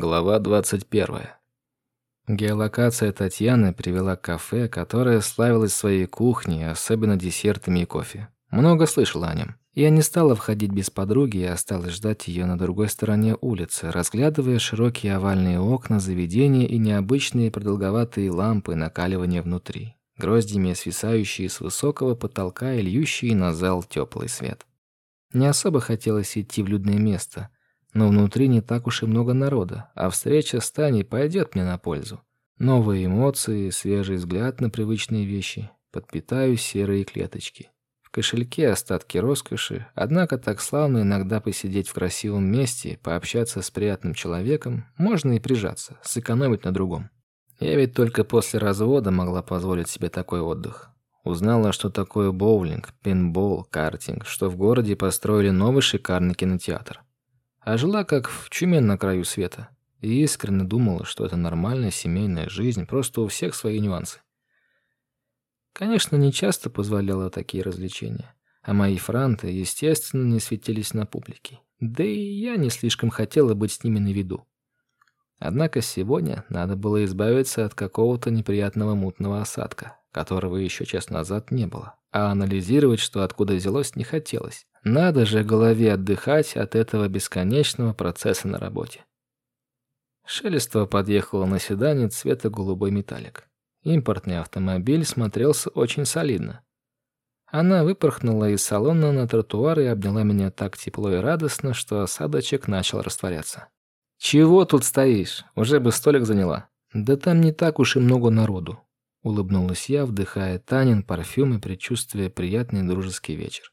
Глава 21. Геолокация Татьяны привела к кафе, которое славилось своей кухней, особенно десертами и кофе. Много слышала о нем. Я не стала входить без подруги и осталась ждать ее на другой стороне улицы, разглядывая широкие овальные окна заведения и необычные продолговатые лампы накаливания внутри, гроздьями свисающие с высокого потолка и льющие на зал теплый свет. Не особо хотелось идти в людное место – но внутри не так уж и много народа, а встреча с Таней пойдет мне на пользу. Новые эмоции, свежий взгляд на привычные вещи. Подпитаю серые клеточки. В кошельке остатки роскоши, однако так славно иногда посидеть в красивом месте, пообщаться с приятным человеком, можно и прижаться, сэкономить на другом. Я ведь только после развода могла позволить себе такой отдых. Узнала, что такое боулинг, пинбол, картинг, что в городе построили новый шикарный кинотеатр а жила как в чуме на краю света. И искренне думала, что это нормальная семейная жизнь, просто у всех свои нюансы. Конечно, не часто позволяла такие развлечения, а мои франты, естественно, не светились на публике. Да и я не слишком хотела быть с ними на виду. Однако сегодня надо было избавиться от какого-то неприятного мутного осадка, которого еще час назад не было, а анализировать, что откуда взялось, не хотелось. Надо же голове отдыхать от этого бесконечного процесса на работе. Шелестово подъехала на седане цвета голубой металлик. Импортный автомобиль смотрелся очень солидно. Она выпорхнула из салона на тротуар и обняла меня так тепло и радостно, что осадочек начал растворяться. «Чего тут стоишь? Уже бы столик заняла». «Да там не так уж и много народу», — улыбнулась я, вдыхая Танин парфюм и предчувствуя приятный дружеский вечер.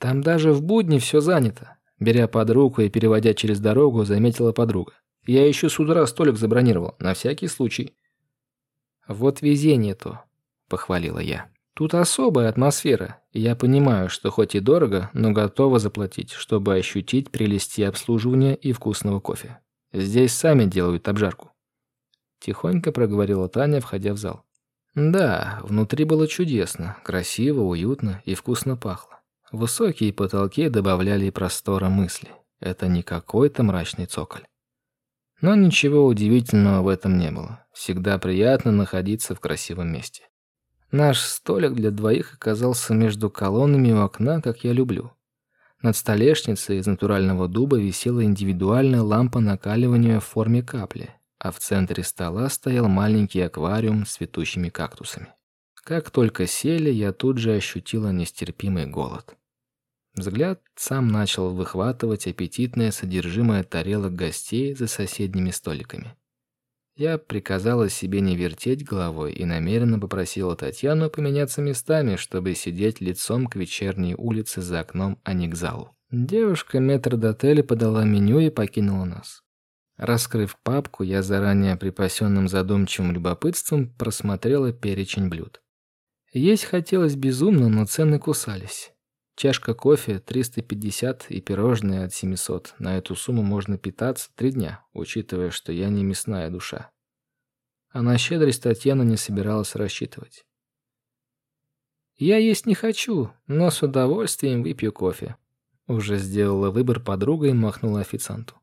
Там даже в будни все занято. Беря под руку и переводя через дорогу, заметила подруга. Я еще с утра столик забронировал, на всякий случай. Вот везение-то, похвалила я. Тут особая атмосфера, я понимаю, что хоть и дорого, но готова заплатить, чтобы ощутить прелести обслуживания и вкусного кофе. Здесь сами делают обжарку. Тихонько проговорила Таня, входя в зал. Да, внутри было чудесно, красиво, уютно и вкусно пахло. Высокие потолки добавляли простора мысли. Это не какой-то мрачный цоколь. Но ничего удивительного в этом не было. Всегда приятно находиться в красивом месте. Наш столик для двоих оказался между колоннами у окна, как я люблю. Над столешницей из натурального дуба висела индивидуальная лампа накаливания в форме капли, а в центре стола стоял маленький аквариум с цветущими кактусами. Как только сели, я тут же ощутила нестерпимый голод. Взгляд сам начал выхватывать аппетитное содержимое тарелок гостей за соседними столиками. Я приказала себе не вертеть головой и намеренно попросила Татьяну поменяться местами, чтобы сидеть лицом к вечерней улице за окном, а не к залу. Девушка метрдотеля подала меню и покинула нас. Раскрыв папку, я заранее припасенным задумчивым любопытством просмотрела перечень блюд. Есть хотелось безумно, но цены кусались. Чашка кофе 350 и пирожные от 700. На эту сумму можно питаться три дня, учитывая, что я не мясная душа. А на щедрость Татьяна не собиралась рассчитывать. Я есть не хочу, но с удовольствием выпью кофе. Уже сделала выбор подруга и махнула официанту.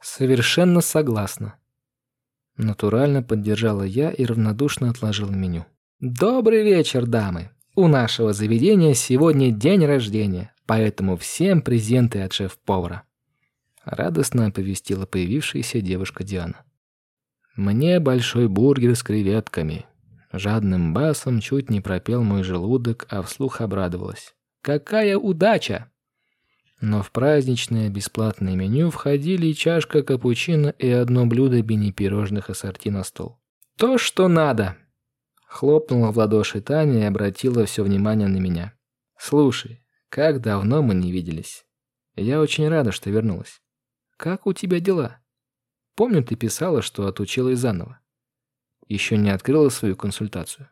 Совершенно согласна. Натурально поддержала я и равнодушно отложила меню. Добрый вечер, дамы. У нашего заведения сегодня день рождения, поэтому всем презенты от шеф-повара. Радостно оповестила появившаяся девушка Диана. Мне большой бургер с креветками. Жадным басом чуть не пропел мой желудок, а вслух обрадовалась. Какая удача! Но в праздничное бесплатное меню входили и чашка капучино и одно блюдо бини-пирожных ассорти на стол. То, что надо. Хлопнула в ладоши Таня и обратила все внимание на меня. «Слушай, как давно мы не виделись. Я очень рада, что вернулась. Как у тебя дела? Помню, ты писала, что отучилась заново. Еще не открыла свою консультацию».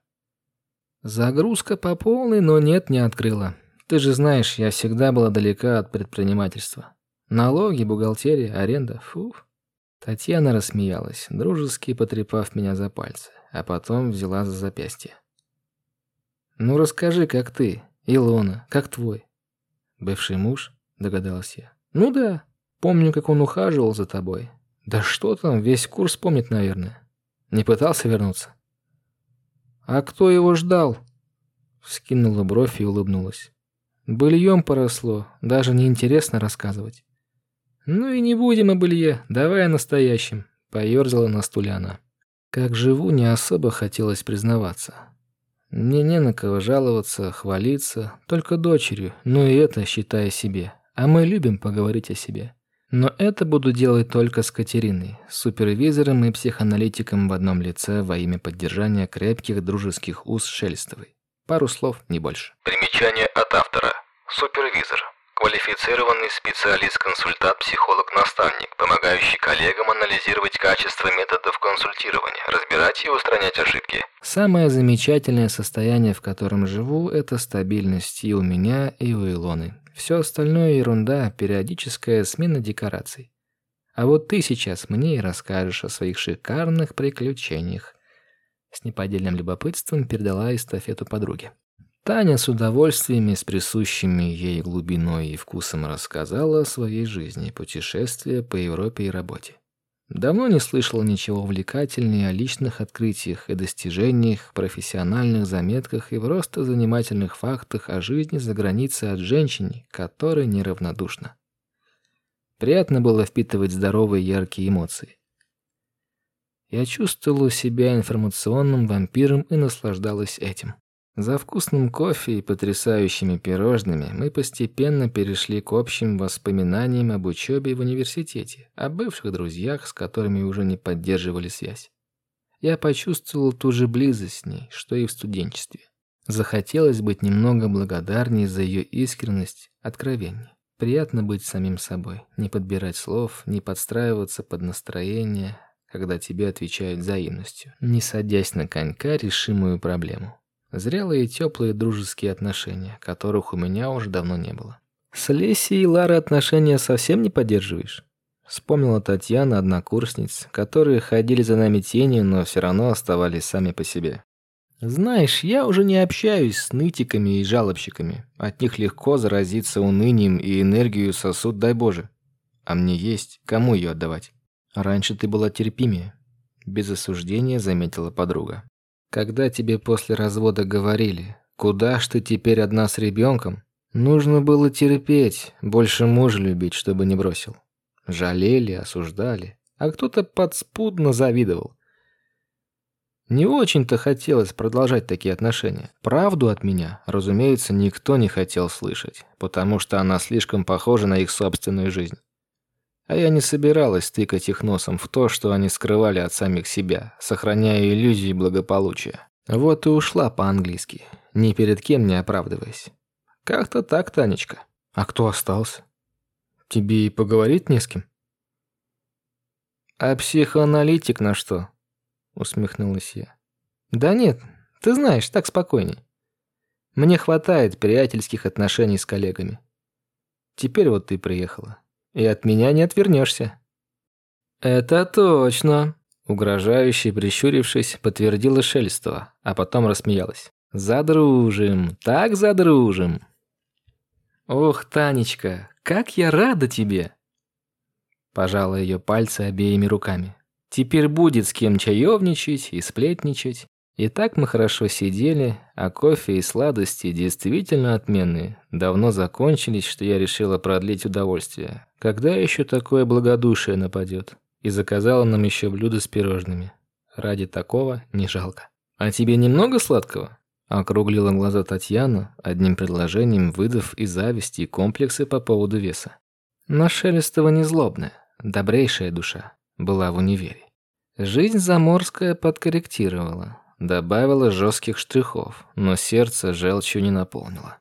«Загрузка по полной, но нет, не открыла. Ты же знаешь, я всегда была далека от предпринимательства. Налоги, бухгалтерия, аренда. Фух». Татьяна рассмеялась, дружески потрепав меня за пальцы а потом взяла за запястье. «Ну расскажи, как ты, Илона, как твой?» «Бывший муж?» – догадалась я. «Ну да, помню, как он ухаживал за тобой. Да что там, весь курс помнит, наверное. Не пытался вернуться. А кто его ждал? Вскинула бровь и улыбнулась. Быльем поросло, даже неинтересно рассказывать. Ну и не будем о былье, давай о настоящем. Поерзала на стуле она. Как живу, не особо хотелось признаваться. Мне не на кого жаловаться, хвалиться, только дочерью, но и это считая себе. А мы любим поговорить о себе. Но это буду делать только с Катериной, супервизором и психоаналитиком в одном лице во имя поддержания крепких дружеских уз Шелестовой. Пару слов, не больше. Примечание от автора. Супервизор. Квалифицированный специалист-консультант, психолог-наставник, помогающий коллегам анализировать качество методов консультирования, разбирать и устранять ошибки. Самое замечательное состояние, в котором живу, это стабильность и у меня, и у Илоны. Все остальное ерунда, периодическая смена декораций. А вот ты сейчас мне и расскажешь о своих шикарных приключениях. С неподдельным любопытством передала эстафету подруге. Таня с удовольствием и с присущими ей глубиной и вкусом рассказала о своей жизни, путешествия по Европе и работе. Давно не слышала ничего увлекательнее о личных открытиях и достижениях, профессиональных заметках и просто занимательных фактах о жизни за границей от женщины, которой неравнодушна. Приятно было впитывать здоровые яркие эмоции. Я чувствовала себя информационным вампиром и наслаждалась этим. За вкусным кофе и потрясающими пирожными мы постепенно перешли к общим воспоминаниям об учебе в университете, о бывших друзьях, с которыми уже не поддерживали связь. Я почувствовал ту же близость с ней, что и в студенчестве. Захотелось быть немного благодарней за ее искренность, откровение. Приятно быть самим собой, не подбирать слов, не подстраиваться под настроение, когда тебе отвечают взаимностью, не садясь на конька решимую проблему. Зрелые теплые дружеские отношения, которых у меня уже давно не было. С Лесей и Ларой отношения совсем не поддерживаешь? Вспомнила Татьяна однокурсниц, которые ходили за нами тенью, но все равно оставались сами по себе. Знаешь, я уже не общаюсь с нытиками и жалобщиками. От них легко заразиться унынием и энергию сосуд, дай Боже. А мне есть, кому ее отдавать? Раньше ты была терпимее. Без осуждения заметила подруга. Когда тебе после развода говорили, куда ж ты теперь одна с ребенком, нужно было терпеть, больше мужа любить, чтобы не бросил. Жалели, осуждали, а кто-то подспудно завидовал. Не очень-то хотелось продолжать такие отношения. Правду от меня, разумеется, никто не хотел слышать, потому что она слишком похожа на их собственную жизнь. А я не собиралась тыкать их носом в то, что они скрывали от самих себя, сохраняя иллюзии благополучия. Вот и ушла по-английски, ни перед кем не оправдываясь. Как-то так, Танечка. А кто остался? Тебе и поговорить не с кем? А психоаналитик на что? Усмехнулась я. Да нет, ты знаешь, так спокойней. Мне хватает приятельских отношений с коллегами. Теперь вот ты приехала и от меня не отвернешься». «Это точно», — угрожающе прищурившись, подтвердила Шелестова, а потом рассмеялась. «Задружим, так задружим». «Ох, Танечка, как я рада тебе!» Пожала ее пальцы обеими руками. «Теперь будет с кем чаевничать и сплетничать. И так мы хорошо сидели, а кофе и сладости действительно отменные. Давно закончились, что я решила продлить удовольствие. Когда еще такое благодушие нападет? И заказала нам еще блюдо с пирожными. Ради такого не жалко. А тебе немного сладкого? Округлила глаза Татьяна, одним предложением выдав и зависти, и комплексы по поводу веса. Но Шелестова не злобная, добрейшая душа, была в универе. Жизнь заморская подкорректировала, добавила жестких штрихов, но сердце желчью не наполнило.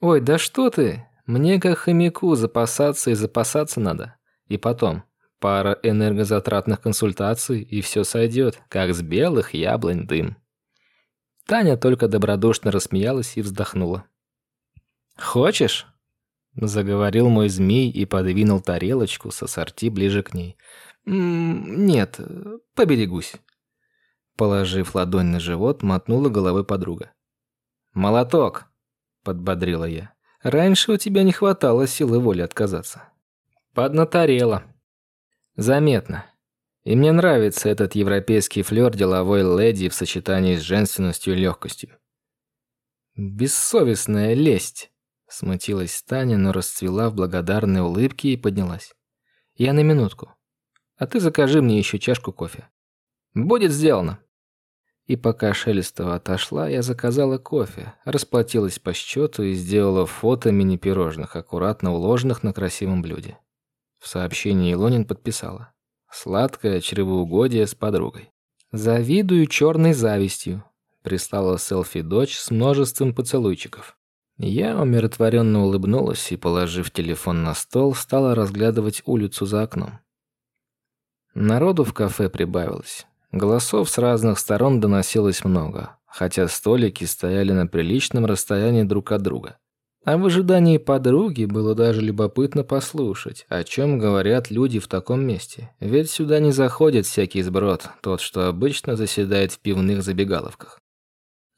«Ой, да что ты! Мне как хомяку запасаться и запасаться надо. И потом, пара энергозатратных консультаций, и все сойдет, как с белых яблонь дым». Таня только добродушно рассмеялась и вздохнула. «Хочешь?» – заговорил мой змей и подвинул тарелочку со сорти ближе к ней. «М -м «Нет, поберегусь». Положив ладонь на живот, мотнула головой подруга. «Молоток!» – подбодрила я. «Раньше у тебя не хватало силы воли отказаться». «Поднаторела». Заметно. И мне нравится этот европейский флёр деловой леди в сочетании с женственностью и легкостью. Бессовестная лесть. Смутилась Таня, но расцвела в благодарной улыбке и поднялась. Я на минутку. А ты закажи мне еще чашку кофе. Будет сделано. И пока Шелестова отошла, я заказала кофе, расплатилась по счету и сделала фото мини-пирожных, аккуратно уложенных на красивом блюде. В сообщении Илонин подписала. Сладкое чревоугодие с подругой. «Завидую черной завистью», прислала селфи дочь с множеством поцелуйчиков. Я умиротворенно улыбнулась и, положив телефон на стол, стала разглядывать улицу за окном. Народу в кафе прибавилось. Голосов с разных сторон доносилось много, хотя столики стояли на приличном расстоянии друг от друга. А в ожидании подруги было даже любопытно послушать, о чем говорят люди в таком месте. Ведь сюда не заходит всякий сброд, тот, что обычно заседает в пивных забегаловках.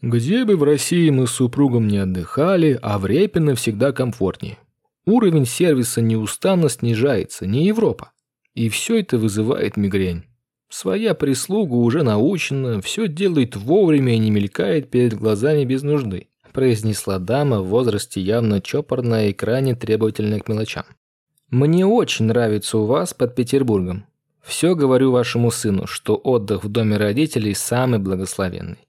Где бы в России мы с супругом не отдыхали, а в Репино всегда комфортнее. Уровень сервиса неустанно снижается, не Европа. И все это вызывает мигрень. Своя прислуга уже научена, все делает вовремя и не мелькает перед глазами без нужды, произнесла дама в возрасте явно чопорная и крайне требовательная к мелочам. Мне очень нравится у вас под Петербургом. Все говорю вашему сыну, что отдых в доме родителей самый благословенный.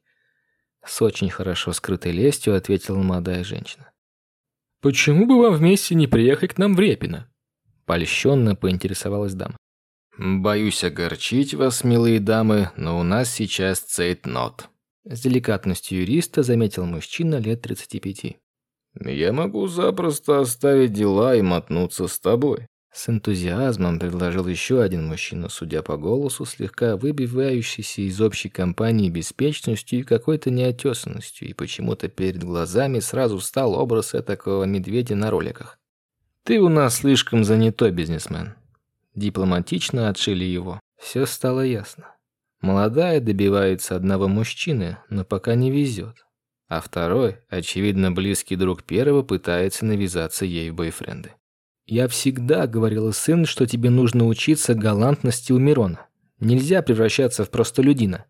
С очень хорошо скрытой лестью ответила молодая женщина. «Почему бы вам вместе не приехать к нам в Репино?» Польщенно поинтересовалась дама. «Боюсь огорчить вас, милые дамы, но у нас сейчас цейтнот». С деликатностью юриста заметил мужчина лет 35. «Я могу запросто оставить дела и мотнуться с тобой. С энтузиазмом предложил еще один мужчина, судя по голосу, слегка выбивающийся из общей компании беспечностью и какой-то неотесанностью, и почему-то перед глазами сразу встал образ этакого медведя на роликах. «Ты у нас слишком занятой бизнесмен». Дипломатично отшили его. Все стало ясно. Молодая добивается одного мужчины, но пока не везет. А второй, очевидно близкий друг первого, пытается навязаться ей в бойфренды. Я всегда говорила сын, что тебе нужно учиться галантности у Мирона. Нельзя превращаться в простолюдина.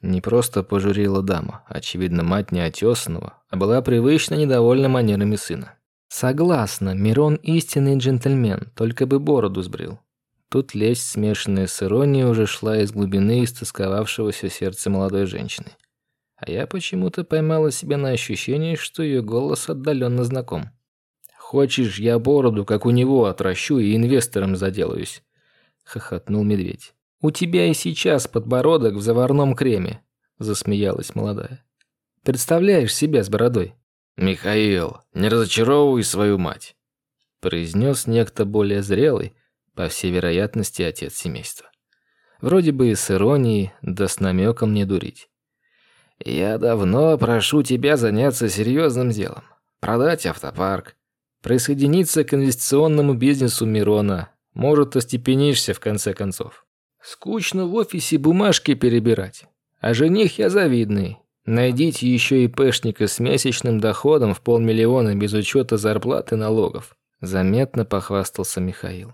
Не просто пожурила дама, очевидно, мать неотесанного, а была привычно недовольна манерами сына. Согласна, Мирон истинный джентльмен, только бы бороду сбрил. Тут лесть, смешанная с иронией, уже шла из глубины истосковавшегося сердца молодой женщины. А я почему-то поймала себя на ощущении, что ее голос отдаленно знаком. Хочешь, я бороду, как у него, отращу и инвестором заделаюсь?» Хохотнул медведь. «У тебя и сейчас подбородок в заварном креме», засмеялась молодая. «Представляешь себя с бородой?» «Михаил, не разочаровывай свою мать», произнес некто более зрелый, по всей вероятности, отец семейства. Вроде бы и с иронией, да с намеком не дурить. «Я давно прошу тебя заняться серьезным делом. Продать автопарк, Присоединиться к инвестиционному бизнесу Мирона. Может, остепенишься в конце концов. Скучно в офисе бумажки перебирать. А жених я завидный. Найдите еще и пешника с месячным доходом в полмиллиона без учета зарплаты и налогов. Заметно похвастался Михаил.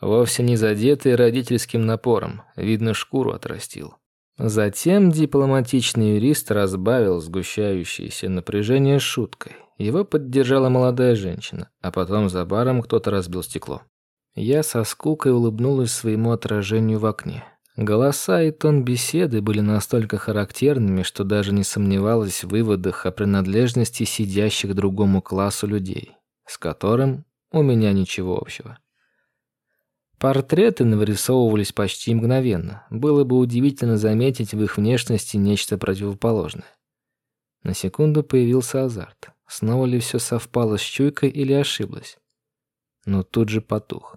Вовсе не задетый родительским напором, видно, шкуру отрастил. Затем дипломатичный юрист разбавил сгущающееся напряжение шуткой. Его поддержала молодая женщина, а потом за баром кто-то разбил стекло. Я со скукой улыбнулась своему отражению в окне. Голоса и тон беседы были настолько характерными, что даже не сомневалась в выводах о принадлежности сидящих другому классу людей, с которым у меня ничего общего. Портреты вырисовывались почти мгновенно. Было бы удивительно заметить в их внешности нечто противоположное. На секунду появился азарт. Снова ли все совпало с чуйкой или ошиблась? Но тут же потух.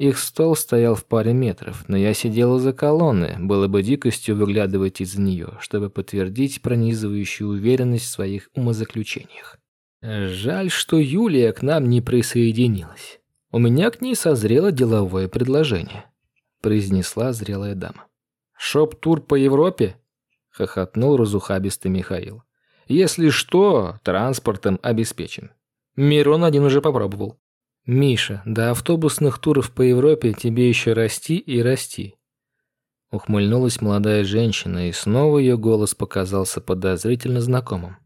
Их стол стоял в паре метров, но я сидела за колонной, было бы дикостью выглядывать из нее, чтобы подтвердить пронизывающую уверенность в своих умозаключениях. Жаль, что Юлия к нам не присоединилась. У меня к ней созрело деловое предложение, произнесла зрелая дама. Шоп-тур по Европе? хохотнул разухабистый Михаил. Если что, транспортом обеспечен. Мирон один уже попробовал. Миша, до автобусных туров по Европе тебе еще расти и расти. Ухмыльнулась молодая женщина, и снова ее голос показался подозрительно знакомым.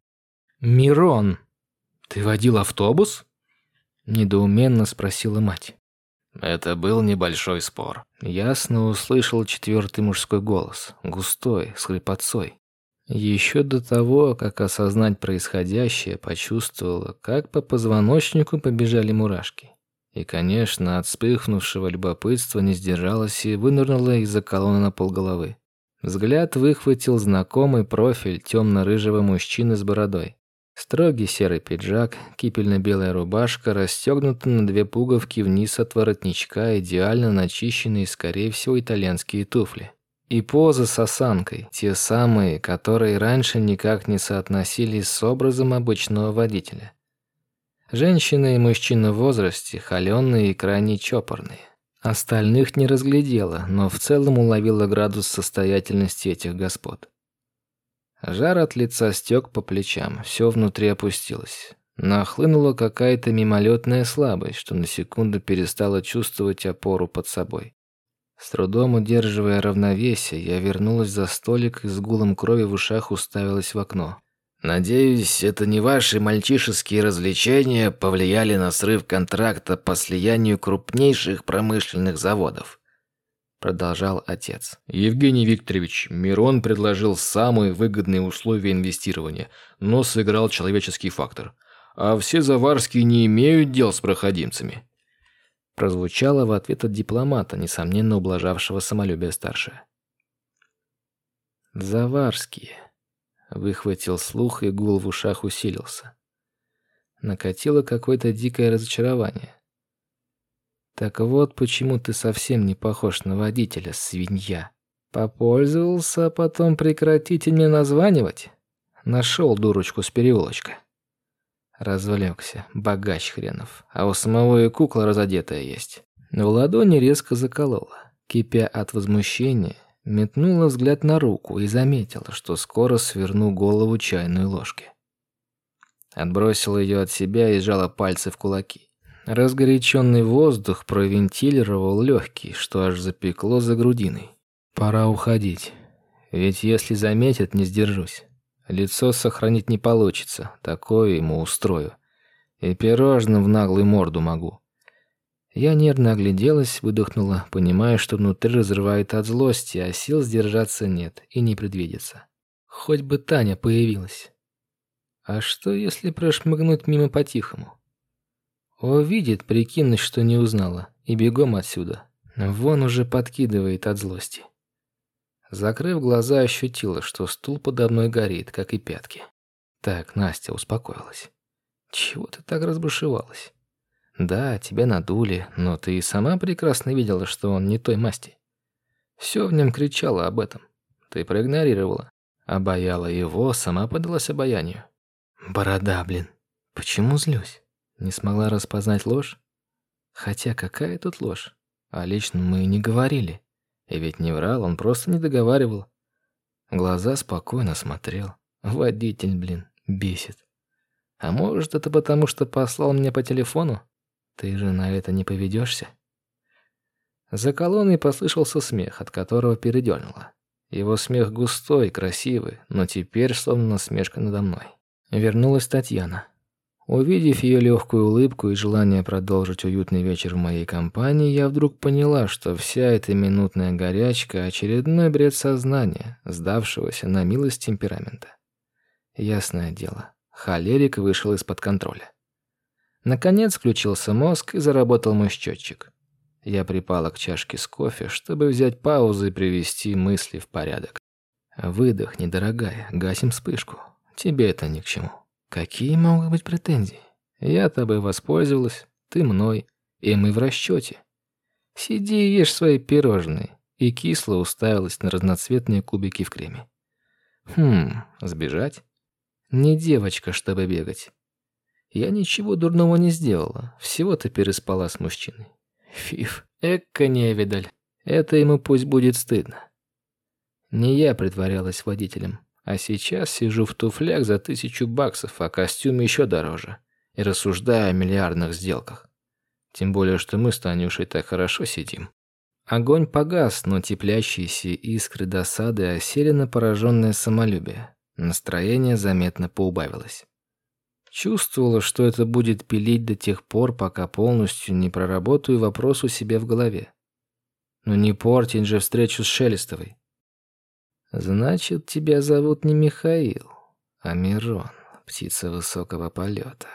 «Мирон, ты водил автобус?» Недоуменно спросила мать. Это был небольшой спор. Ясно услышал четвертый мужской голос, густой, с хрипотцой. Еще до того, как осознать происходящее, почувствовала, как по позвоночнику побежали мурашки. И, конечно, от вспыхнувшего любопытства не сдержалась и вынырнула из-за колонны на полголовы. Взгляд выхватил знакомый профиль темно-рыжего мужчины с бородой. Строгий серый пиджак, кипельно-белая рубашка, расстегнута на две пуговки вниз от воротничка, идеально начищенные, скорее всего, итальянские туфли. И поза с осанкой, те самые, которые раньше никак не соотносились с образом обычного водителя. Женщина и мужчина в возрасте, холеные и крайне чопорные. Остальных не разглядела, но в целом уловила градус состоятельности этих господ. Жар от лица стек по плечам, все внутри опустилось. Нахлынула какая-то мимолетная слабость, что на секунду перестала чувствовать опору под собой. С трудом удерживая равновесие, я вернулась за столик и с гулом крови в ушах уставилась в окно. «Надеюсь, это не ваши мальчишеские развлечения повлияли на срыв контракта по слиянию крупнейших промышленных заводов», продолжал отец. Евгений Викторович, Мирон предложил самые выгодные условия инвестирования, но сыграл человеческий фактор. А все заварские не имеют дел с проходимцами. Прозвучало в ответ от дипломата, несомненно ублажавшего самолюбие старшего. Заварские. Выхватил слух, и гул в ушах усилился. Накатило какое-то дикое разочарование. Так вот почему ты совсем не похож на водителя, свинья. Попользовался, а потом прекратите мне названивать? Нашел дурочку с переулочка. Развлекся, богач хренов, а у самого и кукла разодетая есть. В ладони резко заколола. Кипя от возмущения, метнула взгляд на руку и заметила, что скоро сверну голову чайной ложки. Отбросила ее от себя и сжала пальцы в кулаки. Разгоряченный воздух провентилировал легкий, что аж запекло за грудиной. Пора уходить. Ведь если заметят, не сдержусь. Лицо сохранить не получится, такое ему устрою. И пирожным в наглую морду могу. Я нервно огляделась, выдохнула, понимая, что внутри разрывает от злости, а сил сдержаться нет и не предвидится. Хоть бы Таня появилась. А что, если прошмыгнуть мимо по-тихому? Увидит, прикинуть, что не узнала, и бегом отсюда. Вон уже подкидывает от злости. Закрыв глаза, ощутила, что стул подо мной горит, как и пятки. Так, Настя успокоилась. Чего ты так разбушевалась? Да, тебя надули, но ты и сама прекрасно видела, что он не той масти. Все в нем кричало об этом. Ты проигнорировала. Обаяла его, сама подалась обаянию. Борода, блин. Почему злюсь? Не смогла распознать ложь? Хотя какая тут ложь? А лично мы не говорили. И ведь не врал, он просто не договаривал. Глаза спокойно смотрел. Водитель, блин, бесит. А может, это потому, что послал мне по телефону? Ты же на это не поведешься? За колонной послышался смех, от которого передернуло. Его смех густой, красивый, но теперь словно насмешка надо мной. Вернулась Татьяна. Увидев ее легкую улыбку и желание продолжить уютный вечер в моей компании, я вдруг поняла, что вся эта минутная горячка – очередной бред сознания, сдавшегося на милость темперамента. Ясное дело, холерик вышел из-под контроля. Наконец включился мозг и заработал мой счетчик. Я припала к чашке с кофе, чтобы взять паузу и привести мысли в порядок. Выдохни, дорогая, гасим вспышку. Тебе это ни к чему. Какие могут быть претензии? Я тобой воспользовалась, ты мной, и мы в расчете. Сиди и ешь свои пирожные. И кисло уставилась на разноцветные кубики в креме. Хм, сбежать? Не девочка, чтобы бегать. Я ничего дурного не сделала, всего-то переспала с мужчиной. Фиф, эка невидаль. Это ему пусть будет стыдно. Не я притворялась водителем, а сейчас сижу в туфлях за тысячу баксов, а костюм еще дороже, и рассуждаю о миллиардных сделках. Тем более, что мы с Танюшей так хорошо сидим. Огонь погас, но теплящиеся искры досады осели на пораженное самолюбие. Настроение заметно поубавилось. Чувствовала, что это будет пилить до тех пор, пока полностью не проработаю вопрос у себя в голове. Но не портить же встречу с Шелестовой. Значит, тебя зовут не Михаил, а Мирон, птица высокого полета.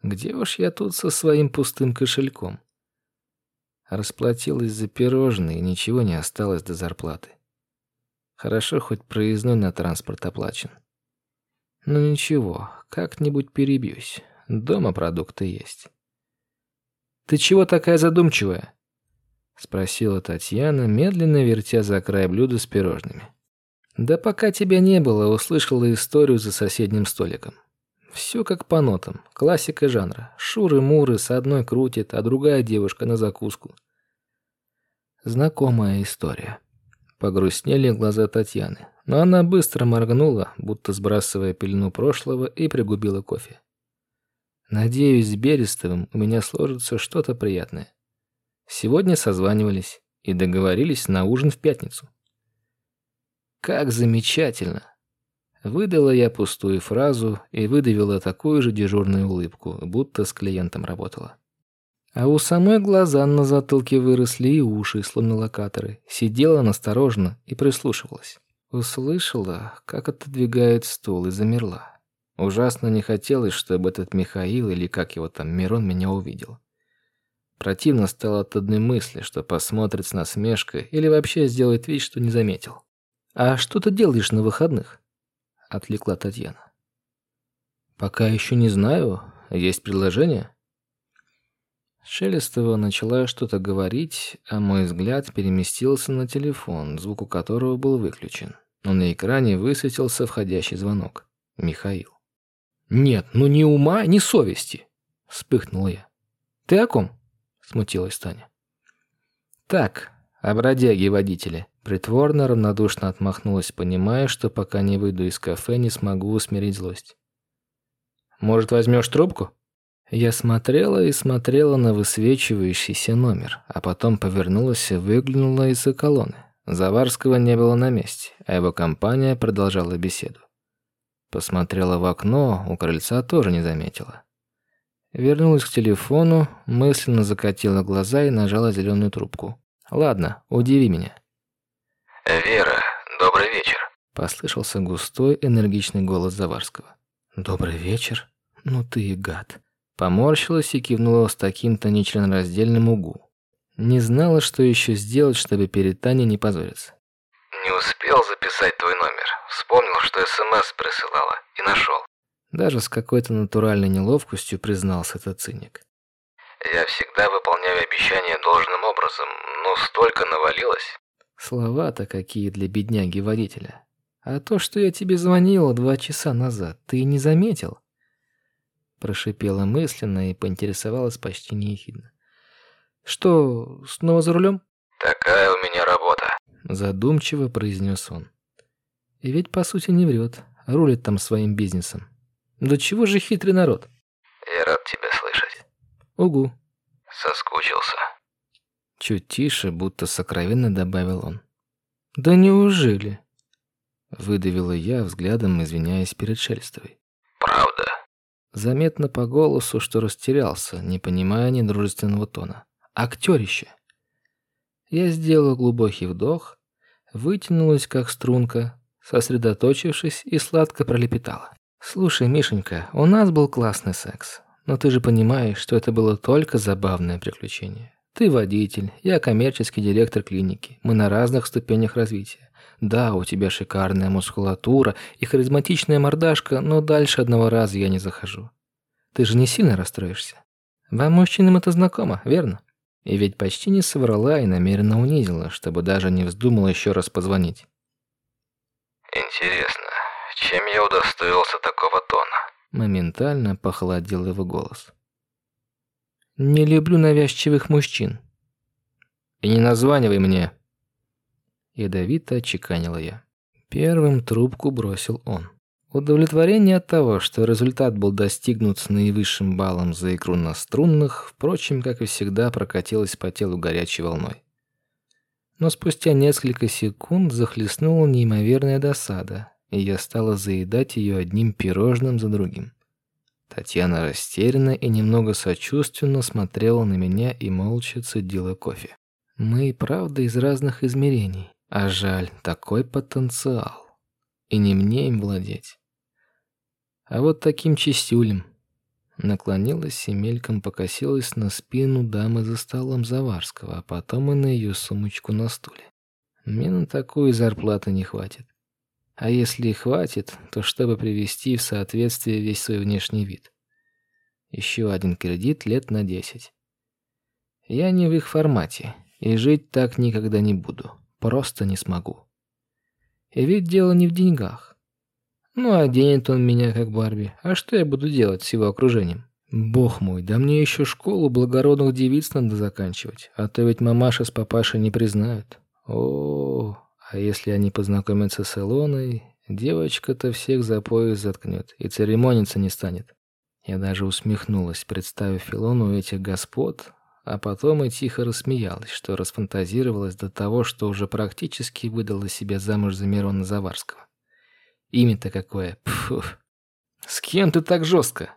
Где уж я тут со своим пустым кошельком? Расплатилась за пирожные, ничего не осталось до зарплаты. Хорошо, хоть проездной на транспорт оплачен. Ну ничего, как-нибудь перебьюсь. Дома продукты есть. «Ты чего такая задумчивая?» Спросила Татьяна, медленно вертя за край блюда с пирожными. «Да пока тебя не было, услышала историю за соседним столиком. Все как по нотам, классика жанра. Шуры-муры с одной крутит, а другая девушка на закуску. Знакомая история. Погрустнели глаза Татьяны, но она быстро моргнула, будто сбрасывая пелену прошлого, и пригубила кофе. Надеюсь, с Берестовым у меня сложится что-то приятное. Сегодня созванивались и договорились на ужин в пятницу. Как замечательно! Выдала я пустую фразу и выдавила такую же дежурную улыбку, будто с клиентом работала. А у самой глаза на затылке выросли и уши, словно локаторы. Сидела настороженно и прислушивалась. Услышала, как отодвигает стул и замерла. Ужасно не хотелось, чтобы этот Михаил или как его там Мирон меня увидел. Противно стало от одной мысли, что посмотрит с насмешкой или вообще сделает вид, что не заметил. «А что ты делаешь на выходных?» отвлекла Татьяна. Пока еще не знаю. Есть предложение? Шелестова начала что-то говорить, а мой взгляд переместился на телефон, звук у которого был выключен. Но на экране высветился входящий звонок. Михаил. «Нет, ну ни ума, ни совести!» Вспыхнул я. «Ты о ком?» Смутилась Таня. «Так, о бродяге-водителе. Притворно равнодушно отмахнулась, понимая, что пока не выйду из кафе, не смогу усмирить злость. «Может, возьмешь трубку?» Я смотрела и смотрела на высвечивающийся номер, а потом повернулась и выглянула из-за колонны. Заварского не было на месте, а его компания продолжала беседу. Посмотрела в окно, у крыльца тоже не заметила. Вернулась к телефону, мысленно закатила глаза и нажала зеленую трубку. «Ладно, удиви меня». «Вера, добрый вечер», — послышался густой, энергичный голос Заварского. «Добрый вечер? Ну ты и гад». Поморщилась и кивнула с таким-то нечленораздельным угу. Не знала, что еще сделать, чтобы перед Таней не позориться. «Не успел записать твой номер. Вспомнил, что СМС присылала, и нашел». Даже с какой-то натуральной неловкостью признался этот циник. «Я всегда выполняю обещания должным образом, но столько навалилось». Слова-то какие для бедняги-водителя. А то, что я тебе звонила два часа назад, ты не заметил? Прошипела мысленно и поинтересовалась почти неехидно. Что, снова за рулем? Такая у меня работа. Задумчиво произнес он. И ведь по сути не врет, рулит там своим бизнесом. Да чего же хитрый народ? Я рад тебя слышать. Угу. Соскучился. Чуть тише, будто сокровенно добавил он. «Да неужели?» Выдавила я, взглядом извиняясь перед Шелестовой. «Правда?» Заметно по голосу, что растерялся, не понимая недружественного тона. «Актерище!» Я сделала глубокий вдох, вытянулась как струнка, сосредоточившись и сладко пролепетала. «Слушай, Мишенька, у нас был классный секс, но ты же понимаешь, что это было только забавное приключение. Ты водитель, я коммерческий директор клиники. Мы на разных ступенях развития. Да, у тебя шикарная мускулатура и харизматичная мордашка, но дальше одного раза я не захожу. Ты же не сильно расстроишься? Вам, мужчинам, это знакомо, верно? И ведь почти не соврала и намеренно унизила, чтобы даже не вздумала еще раз позвонить. Интересно, чем я удостоился такого тона? Моментально похолодел его голос. Не люблю навязчивых мужчин. И не названивай мне. Ядовито отчеканила я. Первым трубку бросил он. Удовлетворение от того, что результат был достигнут с наивысшим баллом за игру на струнных, впрочем, как и всегда, прокатилось по телу горячей волной. Но спустя несколько секунд захлестнула неимоверная досада, и я стала заедать ее одним пирожным за другим. Татьяна растерянно и немного сочувственно смотрела на меня и молча цедила кофе. Мы и правда из разных измерений, а жаль, такой потенциал. И не мне им владеть. А вот таким чистюлем. Наклонилась и мельком покосилась на спину дамы за столом Заварского, а потом и на ее сумочку на стуле. Мне на такую зарплату не хватит. А если и хватит, то чтобы привести в соответствие весь свой внешний вид. Еще один кредит лет на десять. Я не в их формате, и жить так никогда не буду. Просто не смогу. И ведь дело не в деньгах. Ну, а оденет он меня как Барби. А что я буду делать с его окружением? Бог мой, да мне еще школу благородных девиц надо заканчивать, а то ведь мамаша с папашей не признают. О, а если они познакомятся с Илоной, девочка-то всех за пояс заткнет и церемониться не станет. Я даже усмехнулась, представив Илону этих господ, а потом и тихо рассмеялась, что расфантазировалась до того, что уже практически выдала себя замуж за Мирона Заварского. Имя-то какое. Пфу. С кем ты так жестко?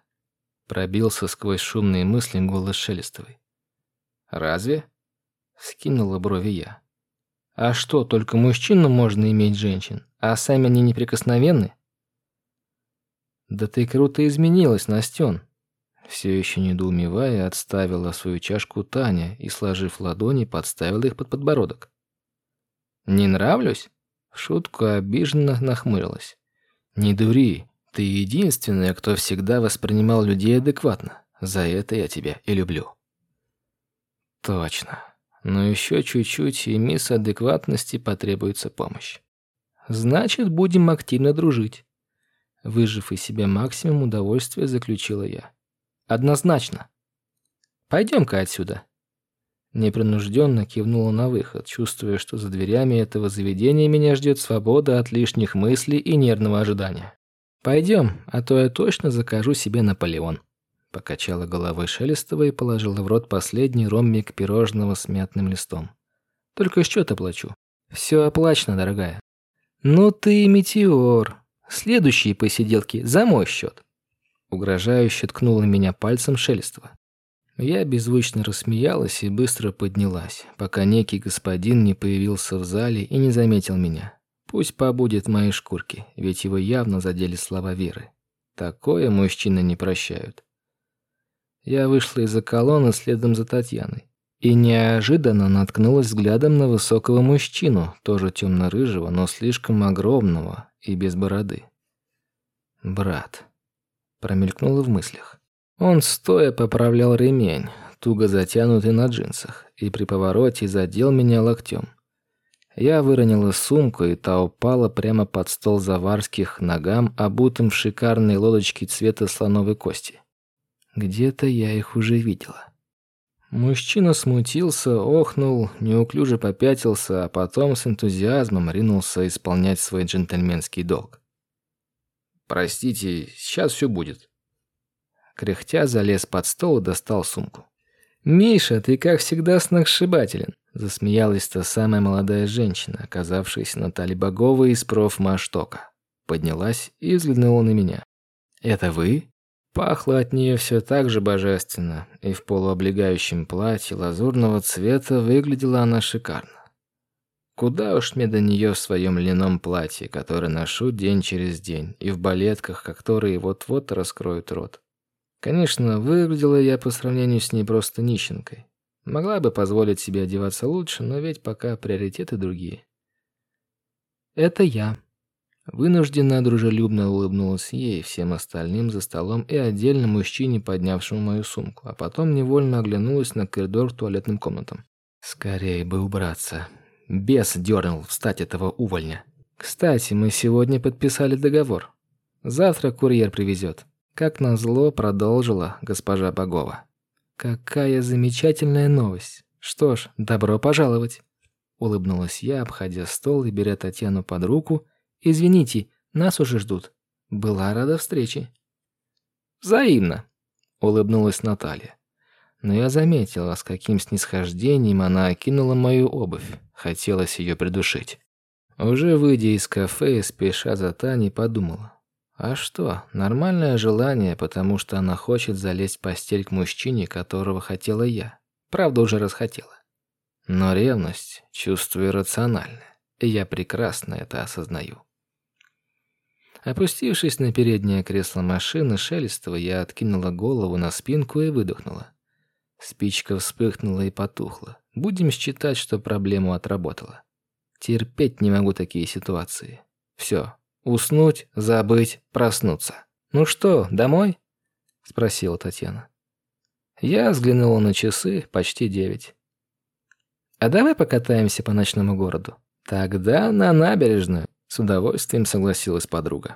Пробился сквозь шумные мысли голос Шелестовой. Разве? Скинула брови я. А что, только мужчину можно иметь женщин, а сами они неприкосновенны? Да ты круто изменилась, Настен. Все еще недоумевая, отставила свою чашку Таня и, сложив ладони, подставила их под подбородок. «Не нравлюсь?» В шутку обиженно нахмурилась. Не дури, ты единственная, кто всегда воспринимал людей адекватно. За это я тебя и люблю. Точно. Но еще чуть-чуть, и мисс адекватности потребуется помощь. Значит, будем активно дружить. Выжив из себя максимум удовольствия, заключила я. Однозначно. Пойдем-ка отсюда. Непринужденно кивнула на выход, чувствуя, что за дверями этого заведения меня ждет свобода от лишних мыслей и нервного ожидания. «Пойдем, а то я точно закажу себе Наполеон». Покачала головой Шелестова и положила в рот последний роммик пирожного с мятным листом. «Только счет оплачу». «Все оплачено, дорогая». «Ну ты метеор. Следующие посиделки за мой счет». Угрожающе ткнула меня пальцем Шелестова. Я беззвучно рассмеялась и быстро поднялась, пока некий господин не появился в зале и не заметил меня. Пусть побудет моей шкурке, ведь его явно задели слова Веры. Такое мужчины не прощают. Я вышла из-за колонны следом за Татьяной и неожиданно наткнулась взглядом на высокого мужчину, тоже темно-рыжего, но слишком огромного и без бороды. «Брат», промелькнуло в мыслях. Он стоя поправлял ремень, туго затянутый на джинсах, и при повороте задел меня локтем. Я выронила сумку, и та упала прямо под стол заварских ногам, обутым в шикарные лодочки цвета слоновой кости. Где-то я их уже видела. Мужчина смутился, охнул, неуклюже попятился, а потом с энтузиазмом ринулся исполнять свой джентльменский долг. «Простите, сейчас все будет», Кряхтя залез под стол и достал сумку. «Миша, ты как всегда сногсшибателен», – засмеялась та самая молодая женщина, оказавшаяся Натальей Боговой из профмаштока. Поднялась и взглянула на меня. «Это вы?» Пахло от нее все так же божественно, и в полуоблегающем платье лазурного цвета выглядела она шикарно. Куда уж мне до нее в своем льняном платье, которое ношу день через день, и в балетках, которые вот-вот раскроют рот. Конечно, выглядела я по сравнению с ней просто нищенкой. Могла бы позволить себе одеваться лучше, но ведь пока приоритеты другие. Это я. Вынужденно дружелюбно улыбнулась ей, всем остальным за столом и отдельно мужчине, поднявшему мою сумку, а потом невольно оглянулась на коридор к туалетным комнатам. Скорее бы убраться. Бес дернул встать этого увольня. Кстати, мы сегодня подписали договор. Завтра курьер привезет. Как назло, продолжила госпожа Богова. Какая замечательная новость. Что ж, добро пожаловать. Улыбнулась я, обходя стол и беря Татьяну под руку. Извините, нас уже ждут. Была рада встрече. Взаимно, улыбнулась Наталья. Но я заметила, с каким снисхождением она окинула мою обувь. Хотелось ее придушить. Уже выйдя из кафе, спеша за Таней, подумала. А что, нормальное желание, потому что она хочет залезть в постель к мужчине, которого хотела я. Правда, уже расхотела. Но ревность – чувство иррациональное, и я прекрасно это осознаю. Опустившись на переднее кресло машины Шелестова, я откинула голову на спинку и выдохнула. Спичка вспыхнула и потухла. Будем считать, что проблему отработала. Терпеть не могу такие ситуации. Все, Уснуть, забыть, проснуться. «Ну что, домой?» – спросила Татьяна. Я взглянула на часы, почти девять. «А давай покатаемся по ночному городу?» «Тогда на набережную», – с удовольствием согласилась подруга.